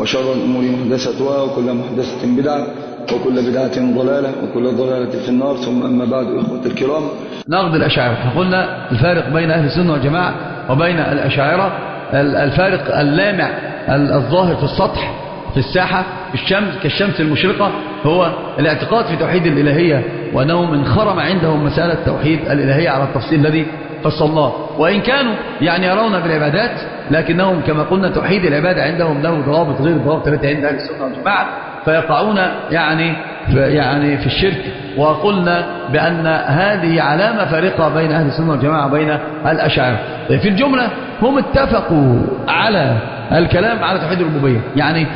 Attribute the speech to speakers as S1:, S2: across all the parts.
S1: وشر الأمور محدثتها وكل محدثة بدعة وكل بدعة ضلالة وكل ضلالة في النار. ثم أما بعد إخوة الكرام.
S2: نقد الأشاعرة. فقلنا الفارق بين أهل السنة والجماعة وبين الأشاعرة. الفارق اللامع الظاهر في السطح في الساحة الشمس كالشمس المشرقة هو الاعتقاد في توحيد الإلهية وأنهم انخرم عندهم مسألة توحيد الإلهية على التفصيل الذي فصلناه وإن كانوا يعني يرون بالعبادات لكنهم كما قلنا توحيد العبادة عندهم له ضوابط غير الضوابط التي عند أهل السنة والجماعة فيقعون يعني يعني في الشرك. وقلنا بأن هذه علامة فارقة بين أهل السنة والجماعة وبين الأشاعرة في الجملة هم اتفقوا على الكلام على توحيد الربوبية. يعني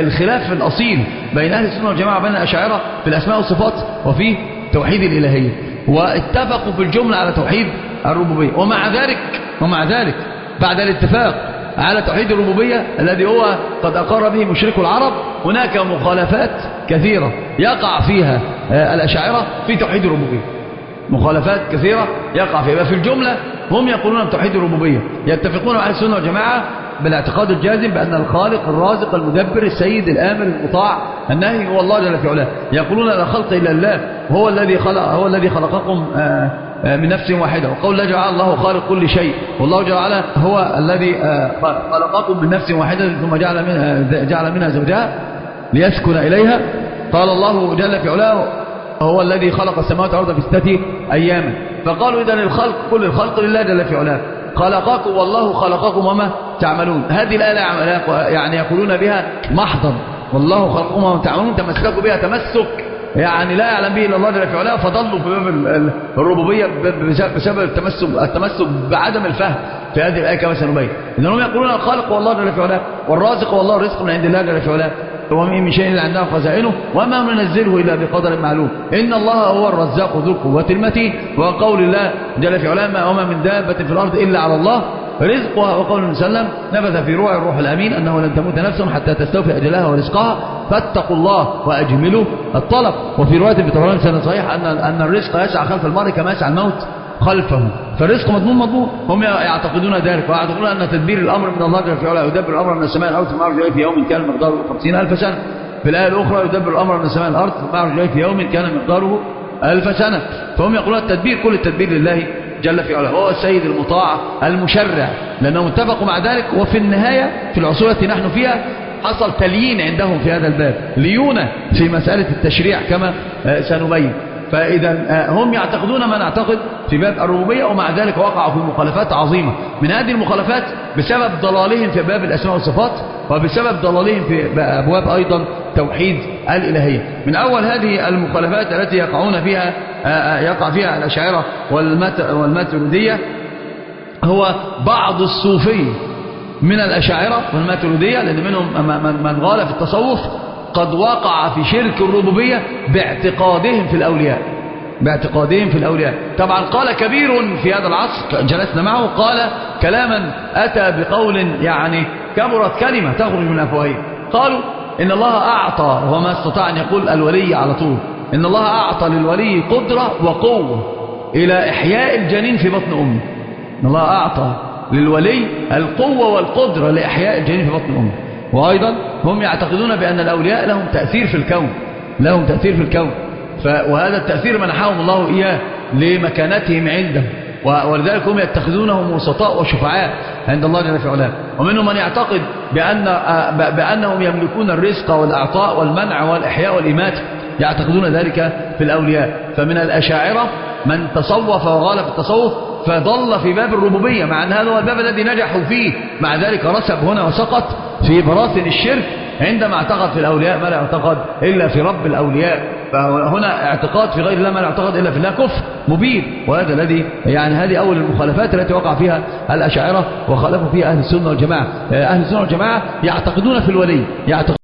S2: الخلاف الأصيل بين أهل السنة والجماعة وبين الأشاعرة في الأسماء والصفات وفي توحيد الإلهية. واتفقوا في الجملة على توحيد الربوبية. ومع ذلك ومع ذلك بعد الاتفاق على توحيد الربوبية الذي هو قد أقر به مشرك العرب هناك مخالفات كثيرة يقع فيها الأشاعرة في توحيد الربوبية. مخالفات كثيرة يقع فيها. في الجملة هم يقولون بتوحيد الربوبية. يتفقون مع السنة والجماعة بالاعتقاد الجازم بأن الخالق الرازق المدبر السيد الآمر المطاع النهي هو الله جل في علاه. يقولون لا خلق إلا الله هو الذي خلق هو الذي خلقكم من نفس واحدة. وقول لا جعل الله خالق كل شيء. والله جل وعلا هو الذي خلقكم من نفس واحدة ثم جعل منها جعل منها زوجها ليسكن إليها. قال الله جل في علاه هو الذي خلق السماوات والأرض في ستة أيام. فقالوا إذا الخلق كل الخلق لله جل في علاه. خلقكم والله خلقكم وما تعملون. هذه الآية يعني يقولون بها محضا. والله خلقكم وما تعملون تمسكوا بها تمسك. يعني لا يعلم به إلا الله جل في علاه فضلوا في باب الربوبية بسبب التمسك التمسك بعدم الفهم في هذه الآية كما سنبين. إنهم يقولون الخالق والله جل في علاه والرازق والله رزق من عند الله جل في علاه ومن من شيء إلا عندنا خزائنه وما ننزله إلا بقدر معلوم. إن الله هو الرزاق ذو القوة المتين وقول الله جل في علاه وما من دابة في الأرض إلا على الله رزقها وقول صلى الله عليه وسلم نبذ في روع الروح الأمين أنه لن تموت نفس حتى تستوفي أجلها ورزقها. فاتقوا الله وأجملوا الطلب. وفي رواية في طبراني سنة صحيح أن أن الرزق يسعى خلف المرء كما يسعى الموت خلفه. فالرزق مضمون مضمون. هم يعتقدون ذلك ويعتقدون أن تدبير الأمر من الله جل في علاه يدبر الأمر من السماء الأرض ثم يعرج في يوم كان مقداره 50000 سنة. في الآية الأخرى يدبر الأمر من السماء الأرض ثم يعرج في يوم كان مقداره ألف سنة. فهم يقولون التدبير كل التدبير لله جل في علاه. هو السيد المطاع المشرع. لأنهم اتفقوا مع ذلك. وفي النهاية في العصور التي نحن فيها حصل تليين عندهم في هذا الباب. ليونة في مسألة التشريع كما سنبين. فإذا هم يعتقدون ما نعتقد في باب الربوبية ومع ذلك وقعوا في مخالفات عظيمة. من هذه المخالفات بسبب ضلالهم في باب الأسماء والصفات وبسبب ضلالهم في أبواب أيضا توحيد الإلهية. من أول هذه المخالفات التي يقعون فيها يقع فيها الأشاعرة والماتريدية هو بعض الصوفية من الأشاعرة والماتريدية لأن منهم من غال في التصوف قد وقع في شرك الربوبية باعتقادهم في الأولياء. باعتقادهم في الأولياء. طبعا قال كبير في هذا العصر جلسنا معه قال كلاما أتى بقول يعني كبرت كلمة تخرج من أفواههم. قالوا إن الله أعطى وما استطاع أن يقول الولي على طول إن الله أعطى للولي قدرة وقوة إلى إحياء الجنين في بطن أمه. إن الله أعطى للولي القوة والقدرة لإحياء الجنين في بطن أمه. وأيضا هم يعتقدون بأن الأولياء لهم تأثير في الكون لهم تأثير في الكون. وهذا التأثير منحهم الله إياه لمكانتهم عنده ولذلك هم يتخذونهم وسطاء وشفعاء عند الله جل في علاه ومنهم من يعتقد بأن بأنهم يملكون الرزق والأعطاء والمنع والإحياء والإماتة يعتقدون ذلك في الأولياء. فمن الأشاعرة من تصوف وغال في التصوف فضل في باب الربوبية مع أن هذا هو الباب الذي نجحوا فيه. مع ذلك رسب هنا وسقط. في براثن الشرك عندما اعتقد في الأولياء ما لا اعتقد إلا في رب الأولياء. فهنا اعتقاد في غير الله ما لا اعتقد إلا في الله كفر مبين. وهذا الذي يعني هذه أول المخالفات التي وقع فيها الأشاعرة وخالفوا فيها أهل السنة والجماعة. أهل السنة والجماعة يعتقدون في الولي يعتقدون